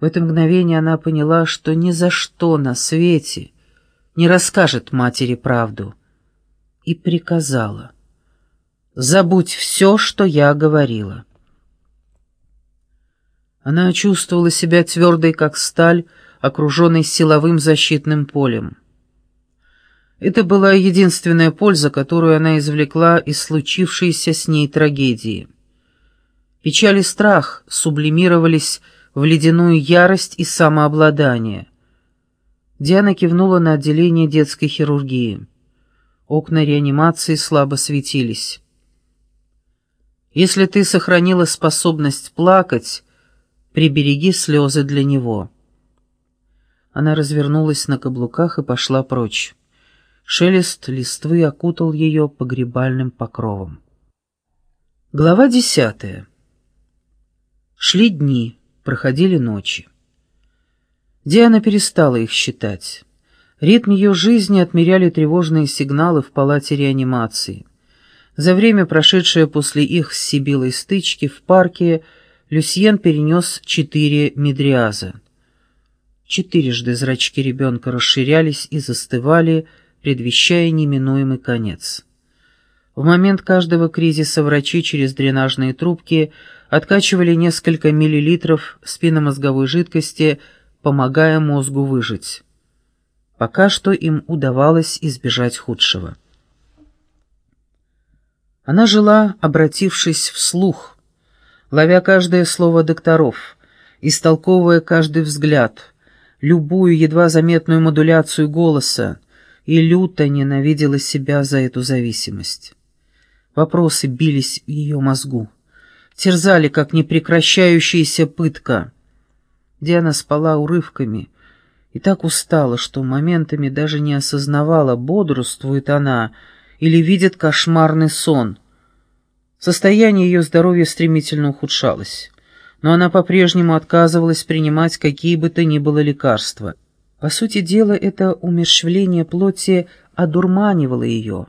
В это мгновение она поняла, что ни за что на свете не расскажет матери правду, и приказала. «Забудь все, что я говорила». Она чувствовала себя твердой, как сталь, окруженной силовым защитным полем. Это была единственная польза, которую она извлекла из случившейся с ней трагедии. Печаль и страх сублимировались в ледяную ярость и самообладание. Диана кивнула на отделение детской хирургии. Окна реанимации слабо светились. «Если ты сохранила способность плакать, прибереги слезы для него». Она развернулась на каблуках и пошла прочь. Шелест листвы окутал ее погребальным покровом. Глава десятая. Шли дни, проходили ночи. Диана перестала их считать. Ритм ее жизни отмеряли тревожные сигналы в палате реанимации. За время, прошедшее после их с Сибилой стычки в парке, Люсьен перенес четыре медриаза. Четырежды зрачки ребенка расширялись и застывали, предвещая неминуемый конец. В момент каждого кризиса врачи через дренажные трубки откачивали несколько миллилитров спинномозговой жидкости, помогая мозгу выжить. Пока что им удавалось избежать худшего. Она жила, обратившись вслух, ловя каждое слово докторов, истолковывая каждый взгляд, любую едва заметную модуляцию голоса, и люто ненавидела себя за эту зависимость. Вопросы бились в ее мозгу, терзали, как непрекращающаяся пытка. Диана спала урывками и так устала, что моментами даже не осознавала, бодрствует она или видит кошмарный сон. Состояние ее здоровья стремительно ухудшалось, но она по-прежнему отказывалась принимать какие бы то ни было лекарства — по сути дела, это умерщвление плоти одурманивало ее,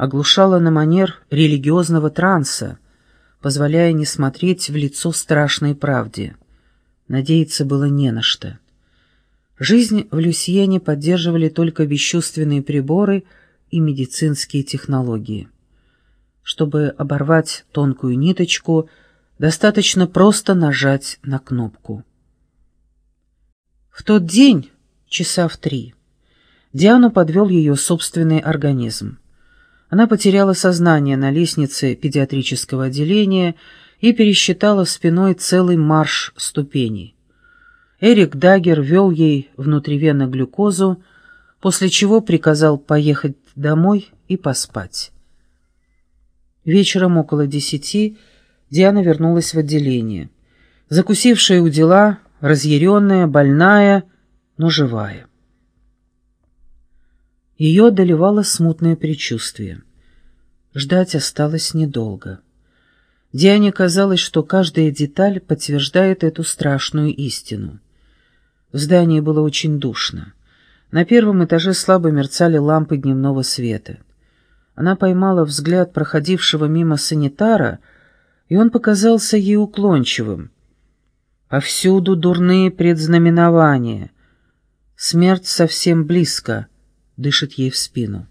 оглушало на манер религиозного транса, позволяя не смотреть в лицо страшной правде. Надеяться было не на что. Жизнь в Люсьене поддерживали только бесчувственные приборы и медицинские технологии. Чтобы оборвать тонкую ниточку, достаточно просто нажать на кнопку. В тот день часа в три. Диану подвел ее собственный организм. Она потеряла сознание на лестнице педиатрического отделения и пересчитала спиной целый марш ступеней. Эрик Дагер вел ей внутривенно глюкозу, после чего приказал поехать домой и поспать. Вечером около десяти Диана вернулась в отделение. Закусившая у дела, разъяренная, больная — но живая. Ее одолевало смутное предчувствие. Ждать осталось недолго. Диане казалось, что каждая деталь подтверждает эту страшную истину. В здании было очень душно. На первом этаже слабо мерцали лампы дневного света. Она поймала взгляд проходившего мимо санитара, и он показался ей уклончивым. Повсюду дурные предзнаменования — Смерть совсем близко, дышит ей в спину.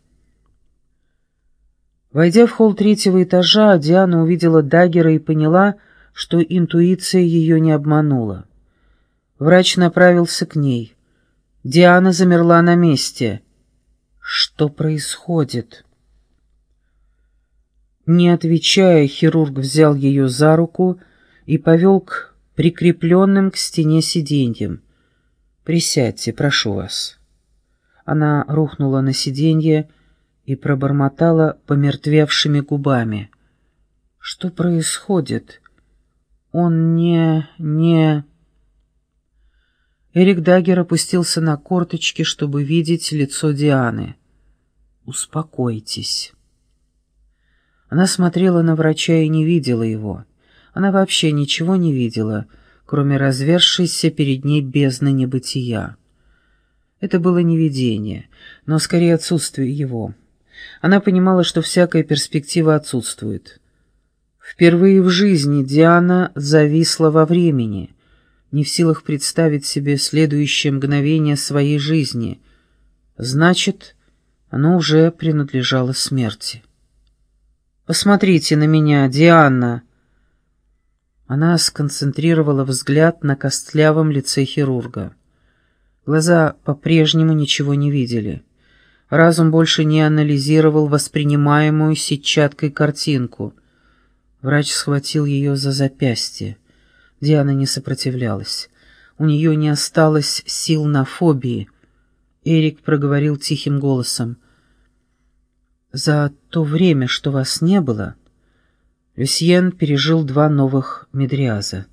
Войдя в холл третьего этажа, Диана увидела Даггера и поняла, что интуиция ее не обманула. Врач направился к ней. Диана замерла на месте. Что происходит? Не отвечая, хирург взял ее за руку и повел к прикрепленным к стене сиденьям. «Присядьте, прошу вас». Она рухнула на сиденье и пробормотала помертвевшими губами. «Что происходит? Он не... не...» Эрик Даггер опустился на корточки, чтобы видеть лицо Дианы. «Успокойтесь». Она смотрела на врача и не видела его. Она вообще ничего не видела — кроме развершейся перед ней бездны небытия. Это было не видение, но скорее отсутствие его. Она понимала, что всякая перспектива отсутствует. Впервые в жизни Диана зависла во времени, не в силах представить себе следующее мгновение своей жизни. Значит, оно уже принадлежало смерти. «Посмотрите на меня, Диана!» Она сконцентрировала взгляд на костлявом лице хирурга. Глаза по-прежнему ничего не видели. Разум больше не анализировал воспринимаемую сетчаткой картинку. Врач схватил ее за запястье. Диана не сопротивлялась. У нее не осталось сил на фобии. Эрик проговорил тихим голосом. «За то время, что вас не было, Люсьен пережил два новых медриаза.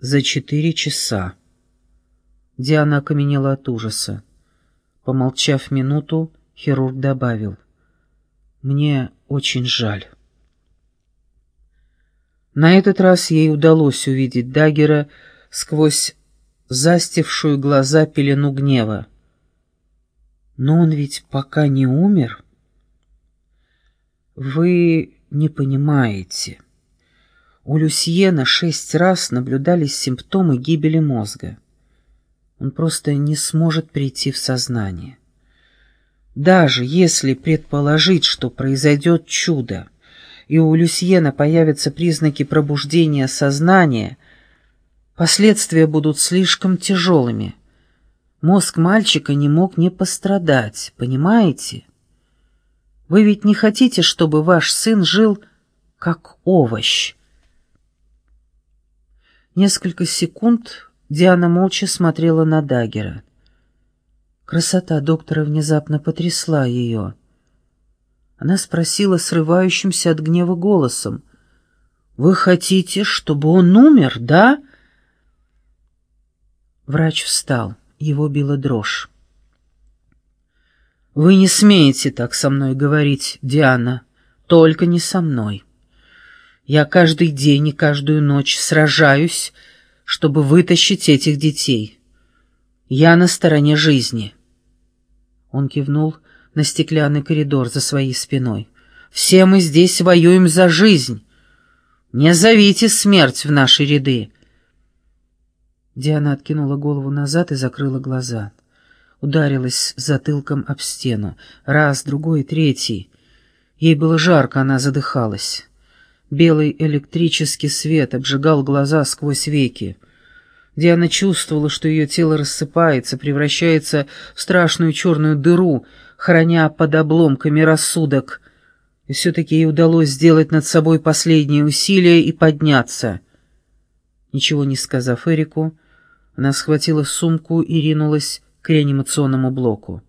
За четыре часа». Диана окаменела от ужаса. Помолчав минуту, хирург добавил. «Мне очень жаль». На этот раз ей удалось увидеть Даггера сквозь застившую глаза пелену гнева. «Но он ведь пока не умер?» «Вы не понимаете. У Люсьена шесть раз наблюдались симптомы гибели мозга. Он просто не сможет прийти в сознание. Даже если предположить, что произойдет чудо, и у Люсьена появятся признаки пробуждения сознания, последствия будут слишком тяжелыми. Мозг мальчика не мог не пострадать, понимаете? Вы ведь не хотите, чтобы ваш сын жил как овощ. Несколько секунд Диана молча смотрела на Дагера. Красота доктора внезапно потрясла ее. Она спросила срывающимся от гнева голосом. «Вы хотите, чтобы он умер, да?» Врач встал, его била дрожь. «Вы не смеете так со мной говорить, Диана, только не со мной. Я каждый день и каждую ночь сражаюсь, чтобы вытащить этих детей. Я на стороне жизни». Он кивнул на стеклянный коридор за своей спиной. «Все мы здесь воюем за жизнь. Не зовите смерть в наши ряды». Диана откинула голову назад и закрыла глаза ударилась затылком об стену. Раз, другой, третий. Ей было жарко, она задыхалась. Белый электрический свет обжигал глаза сквозь веки. Диана чувствовала, что ее тело рассыпается, превращается в страшную черную дыру, храня под обломками рассудок. И все-таки ей удалось сделать над собой последние усилия и подняться. Ничего не сказав Эрику, она схватила сумку и ринулась к реанимационному блоку.